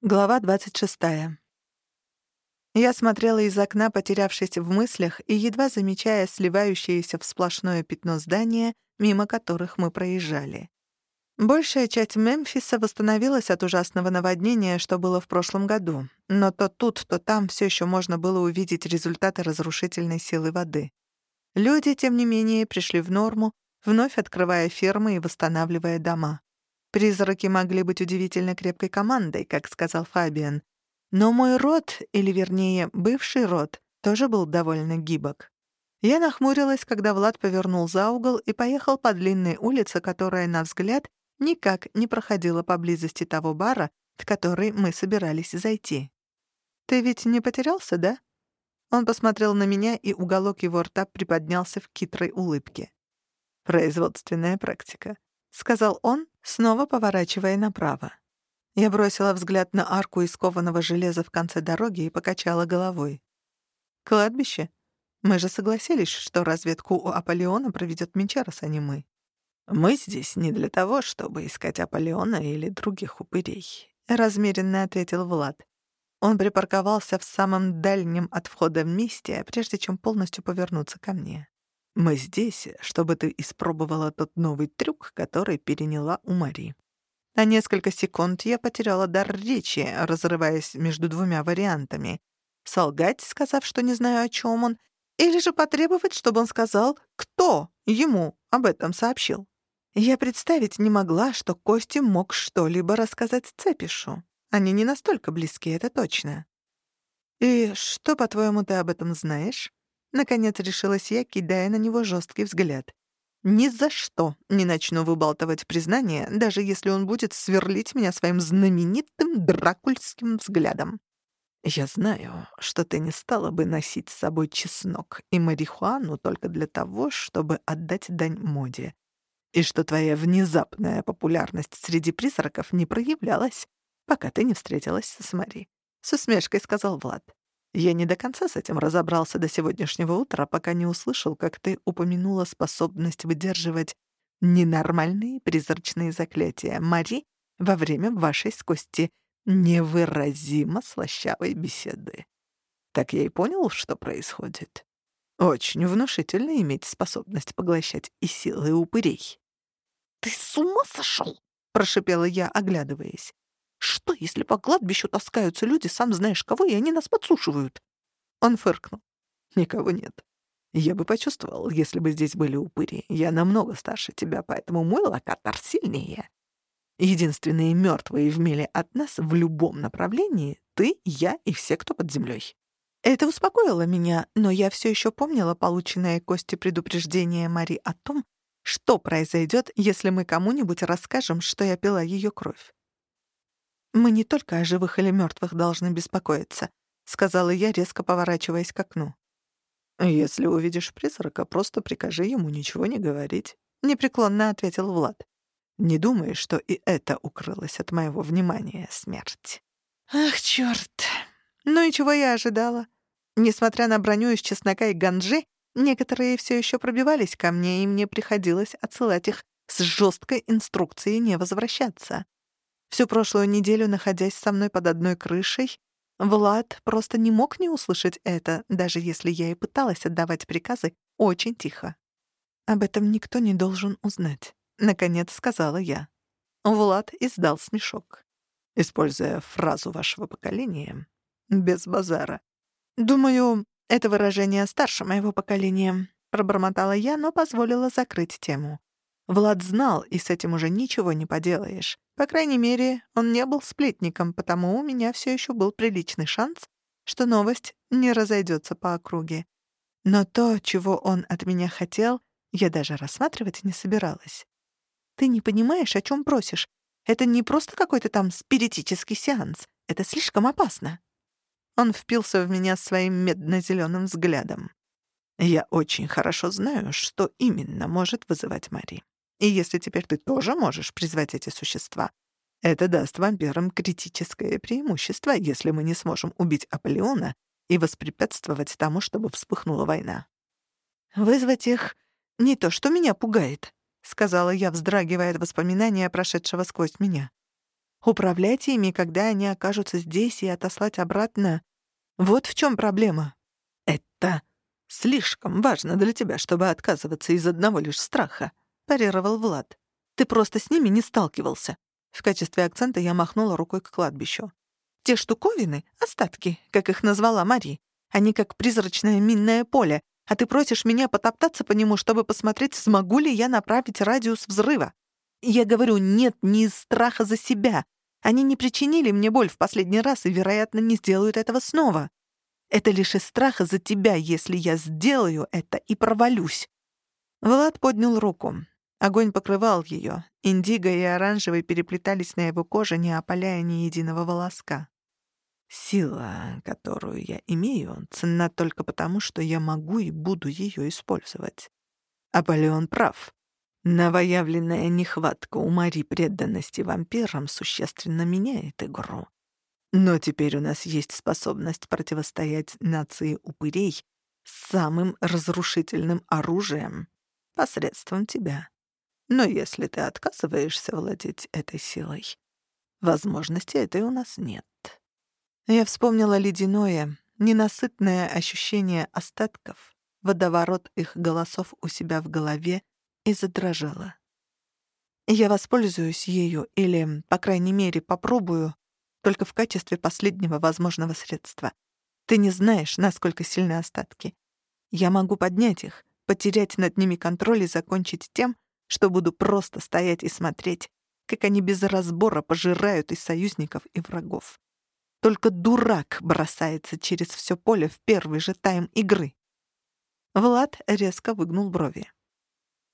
Глава 26. Я смотрела из окна, потерявшись в мыслях и едва замечая сливающееся в сплошное пятно здания, мимо которых мы проезжали. Большая часть Мемфиса восстановилась от ужасного наводнения, что было в прошлом году, но то тут, то там все еще можно было увидеть результаты разрушительной силы воды. Люди, тем не менее, пришли в норму, вновь открывая фермы и восстанавливая дома. Призраки могли быть удивительно крепкой командой, как сказал Фабиан. Но мой род, или вернее, бывший род, тоже был довольно гибок. Я нахмурилась, когда Влад повернул за угол и поехал по длинной улице, которая, на взгляд, никак не проходила поблизости того бара, в который мы собирались зайти. «Ты ведь не потерялся, да?» Он посмотрел на меня, и уголок его рта приподнялся в хитрой улыбке. «Производственная практика», — сказал он, снова поворачивая направо. Я бросила взгляд на арку из кованого железа в конце дороги и покачала головой. «Кладбище? Мы же согласились, что разведку у Аполеона проведет Менчарос, а не мы. Мы здесь не для того, чтобы искать Аполеона или других упырей», — размеренно ответил Влад. Он припарковался в самом дальнем от входа месте, прежде чем полностью повернуться ко мне. Мы здесь, чтобы ты испробовала тот новый трюк, который переняла у Мари». На несколько секунд я потеряла дар речи, разрываясь между двумя вариантами. Солгать, сказав, что не знаю, о чем он, или же потребовать, чтобы он сказал, кто ему об этом сообщил. Я представить не могла, что Костя мог что-либо рассказать Цепишу. Они не настолько близки, это точно. «И что, по-твоему, ты об этом знаешь?» Наконец решилась я, кидая на него жесткий взгляд. Ни за что не начну выбалтывать признание, даже если он будет сверлить меня своим знаменитым дракульским взглядом. Я знаю, что ты не стала бы носить с собой чеснок и марихуану только для того, чтобы отдать дань моде. И что твоя внезапная популярность среди призраков не проявлялась, пока ты не встретилась с Мари. С усмешкой сказал Влад. Я не до конца с этим разобрался до сегодняшнего утра, пока не услышал, как ты упомянула способность выдерживать ненормальные призрачные заклятия Мари во время вашей с Кости невыразимо слащавой беседы. Так я и понял, что происходит. Очень внушительно иметь способность поглощать и силы упырей. «Ты с ума сошел?» — прошипела я, оглядываясь. Что, если по кладбищу таскаются люди, сам знаешь кого, и они нас подсушивают?» Он фыркнул. «Никого нет. Я бы почувствовал, если бы здесь были упыри. Я намного старше тебя, поэтому мой локатор сильнее. Единственные мертвые в миле от нас в любом направлении — ты, я и все, кто под землей. Это успокоило меня, но я все еще помнила полученное Кости предупреждение Мари о том, что произойдет, если мы кому-нибудь расскажем, что я пила ее кровь. «Мы не только о живых или мертвых должны беспокоиться», — сказала я, резко поворачиваясь к окну. «Если увидишь призрака, просто прикажи ему ничего не говорить», — непреклонно ответил Влад. «Не думай, что и это укрылось от моего внимания, смерть». «Ах, чёрт! Ну и чего я ожидала? Несмотря на броню из чеснока и ганжи, некоторые все еще пробивались ко мне, и мне приходилось отсылать их с жесткой инструкцией не возвращаться. Всю прошлую неделю, находясь со мной под одной крышей, Влад просто не мог не услышать это, даже если я и пыталась отдавать приказы очень тихо. «Об этом никто не должен узнать», — наконец сказала я. Влад издал смешок. Используя фразу вашего поколения, без базара. «Думаю, это выражение старше моего поколения», — пробормотала я, но позволила закрыть тему. Влад знал, и с этим уже ничего не поделаешь. По крайней мере, он не был сплетником, потому у меня все еще был приличный шанс, что новость не разойдется по округе. Но то, чего он от меня хотел, я даже рассматривать не собиралась. Ты не понимаешь, о чем просишь. Это не просто какой-то там спиритический сеанс. Это слишком опасно. Он впился в меня своим медно-зеленым взглядом. Я очень хорошо знаю, что именно может вызывать Мари. И если теперь ты тоже можешь призвать эти существа, это даст вампирам критическое преимущество, если мы не сможем убить Аполеона и воспрепятствовать тому, чтобы вспыхнула война. «Вызвать их — не то, что меня пугает», — сказала я, вздрагивая от воспоминания, прошедшего сквозь меня. Управлять ими, когда они окажутся здесь, и отослать обратно — вот в чем проблема. «Это слишком важно для тебя, чтобы отказываться из одного лишь страха», — парировал Влад. «Ты просто с ними не сталкивался». В качестве акцента я махнула рукой к кладбищу. «Те штуковины — остатки, как их назвала Мари. Они как призрачное минное поле, а ты просишь меня потоптаться по нему, чтобы посмотреть, смогу ли я направить радиус взрыва. Я говорю «нет» не из страха за себя. Они не причинили мне боль в последний раз и, вероятно, не сделают этого снова. Это лишь из страха за тебя, если я сделаю это и провалюсь». Влад поднял руку. Огонь покрывал ее. Индиго и оранжевый переплетались на его коже, не опаляя ни единого волоска. Сила, которую я имею, ценна только потому, что я могу и буду ее использовать. Аполеон прав. Новоявленная нехватка у Мари преданности вампирам существенно меняет игру. Но теперь у нас есть способность противостоять нации упырей самым разрушительным оружием посредством тебя. Но если ты отказываешься владеть этой силой, возможности этой у нас нет. Я вспомнила ледяное, ненасытное ощущение остатков, водоворот их голосов у себя в голове и задрожала. Я воспользуюсь ею или, по крайней мере, попробую, только в качестве последнего возможного средства. Ты не знаешь, насколько сильны остатки. Я могу поднять их, потерять над ними контроль и закончить тем, что буду просто стоять и смотреть, как они без разбора пожирают и союзников, и врагов. Только дурак бросается через все поле в первый же тайм игры. Влад резко выгнул брови.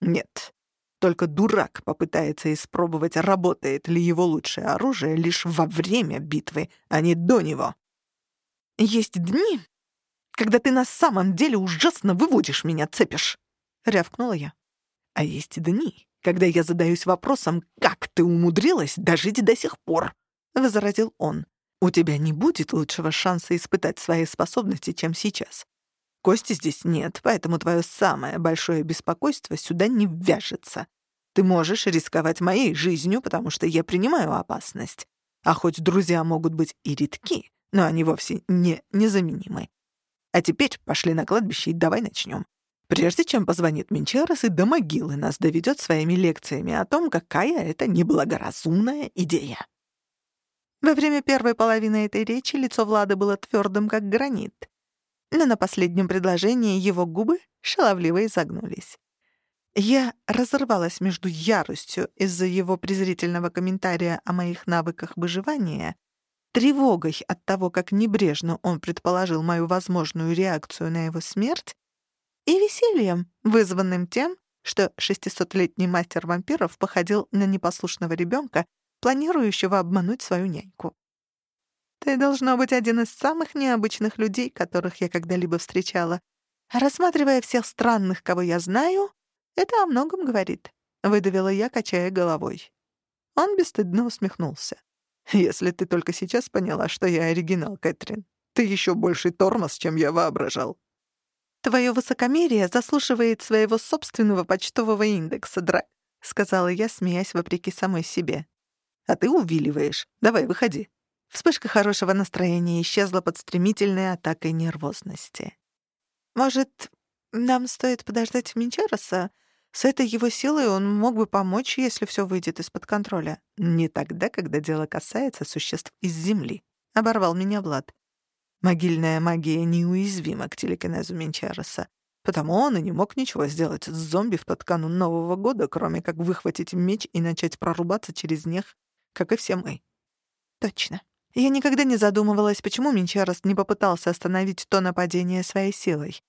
Нет, только дурак попытается испробовать, работает ли его лучшее оружие лишь во время битвы, а не до него. Есть дни, когда ты на самом деле ужасно выводишь меня, цепишь, — рявкнула я. А есть дни, когда я задаюсь вопросом, как ты умудрилась дожить до сих пор, — возразил он. У тебя не будет лучшего шанса испытать свои способности, чем сейчас. Кости здесь нет, поэтому твое самое большое беспокойство сюда не ввяжется. Ты можешь рисковать моей жизнью, потому что я принимаю опасность. А хоть друзья могут быть и редки, но они вовсе не незаменимы. А теперь пошли на кладбище и давай начнем. Прежде чем позвонит Менчерос и до могилы нас доведет своими лекциями о том, какая это неблагоразумная идея. Во время первой половины этой речи лицо Влада было твердым, как гранит. Но на последнем предложении его губы шаловливо изогнулись. Я разорвалась между яростью из-за его презрительного комментария о моих навыках выживания, тревогой от того, как небрежно он предположил мою возможную реакцию на его смерть, и весельем, вызванным тем, что шестисотлетний мастер вампиров походил на непослушного ребенка, планирующего обмануть свою няньку. Ты, должно быть, один из самых необычных людей, которых я когда-либо встречала. рассматривая всех странных, кого я знаю, это о многом говорит», — выдавила я, качая головой. Он бесстыдно усмехнулся. «Если ты только сейчас поняла, что я оригинал, Кэтрин, ты еще больше тормоз, чем я воображал». «Твое высокомерие заслуживает своего собственного почтового индекса, Драк», — сказала я, смеясь вопреки самой себе а ты увиливаешь. Давай, выходи». Вспышка хорошего настроения исчезла под стремительной атакой нервозности. «Может, нам стоит подождать Минчароса? С этой его силой он мог бы помочь, если все выйдет из-под контроля. Не тогда, когда дело касается существ из Земли», — оборвал меня Влад. Могильная магия неуязвима к телекинезу Минчароса, потому он и не мог ничего сделать с зомби в тот канун Нового года, кроме как выхватить меч и начать прорубаться через них как и все мы. Точно. Я никогда не задумывалась, почему Минчарос не попытался остановить то нападение своей силой.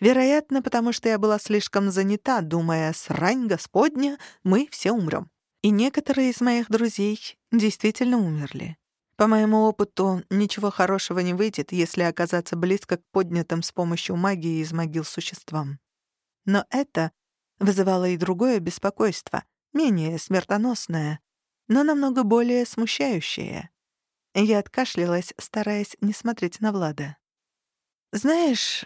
Вероятно, потому что я была слишком занята, думая, «Срань Господня, мы все умрем». И некоторые из моих друзей действительно умерли. По моему опыту, ничего хорошего не выйдет, если оказаться близко к поднятым с помощью магии из могил существам. Но это вызывало и другое беспокойство, менее смертоносное, но намного более смущающее. Я откашлялась, стараясь не смотреть на Влада. «Знаешь,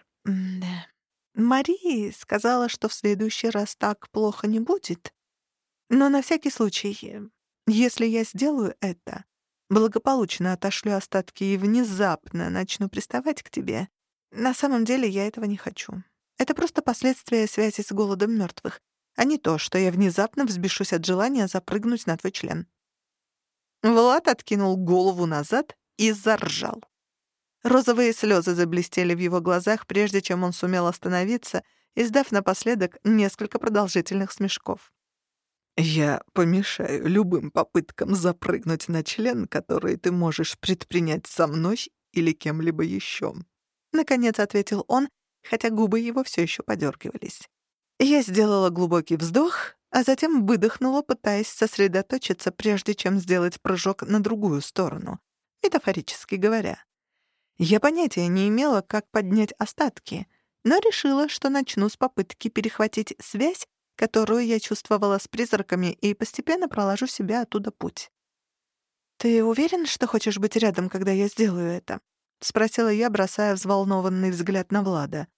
Мари сказала, что в следующий раз так плохо не будет. Но на всякий случай, если я сделаю это, благополучно отошлю остатки и внезапно начну приставать к тебе, на самом деле я этого не хочу. Это просто последствия связи с голодом мертвых, а не то, что я внезапно взбешусь от желания запрыгнуть на твой член». Влад откинул голову назад и заржал. Розовые слезы заблестели в его глазах, прежде чем он сумел остановиться, издав напоследок несколько продолжительных смешков. «Я помешаю любым попыткам запрыгнуть на член, который ты можешь предпринять со мной или кем-либо еще», — наконец ответил он, хотя губы его все еще подергивались. Я сделала глубокий вздох, а затем выдохнула, пытаясь сосредоточиться, прежде чем сделать прыжок на другую сторону, метафорически говоря. Я понятия не имела, как поднять остатки, но решила, что начну с попытки перехватить связь, которую я чувствовала с призраками, и постепенно проложу себе оттуда путь. «Ты уверен, что хочешь быть рядом, когда я сделаю это?» — спросила я, бросая взволнованный взгляд на Влада.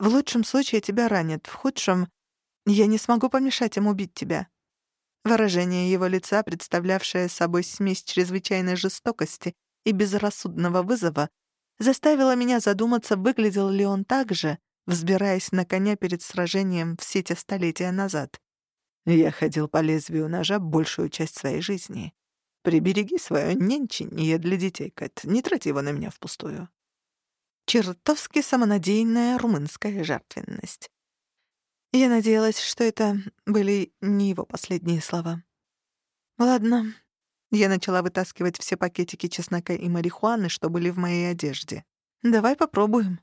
«В лучшем случае тебя ранят, в худшем — я не смогу помешать им убить тебя». Выражение его лица, представлявшее собой смесь чрезвычайной жестокости и безрассудного вызова, заставило меня задуматься, выглядел ли он так же, взбираясь на коня перед сражением в сети столетия назад. Я ходил по лезвию ножа большую часть своей жизни. Прибереги свое нянчинье для детей, Кэт, не трать его на меня впустую. Чертовски самонадеянная румынская жертвенность. Я надеялась, что это были не его последние слова. Ладно. Я начала вытаскивать все пакетики чеснока и марихуаны, что были в моей одежде. Давай попробуем.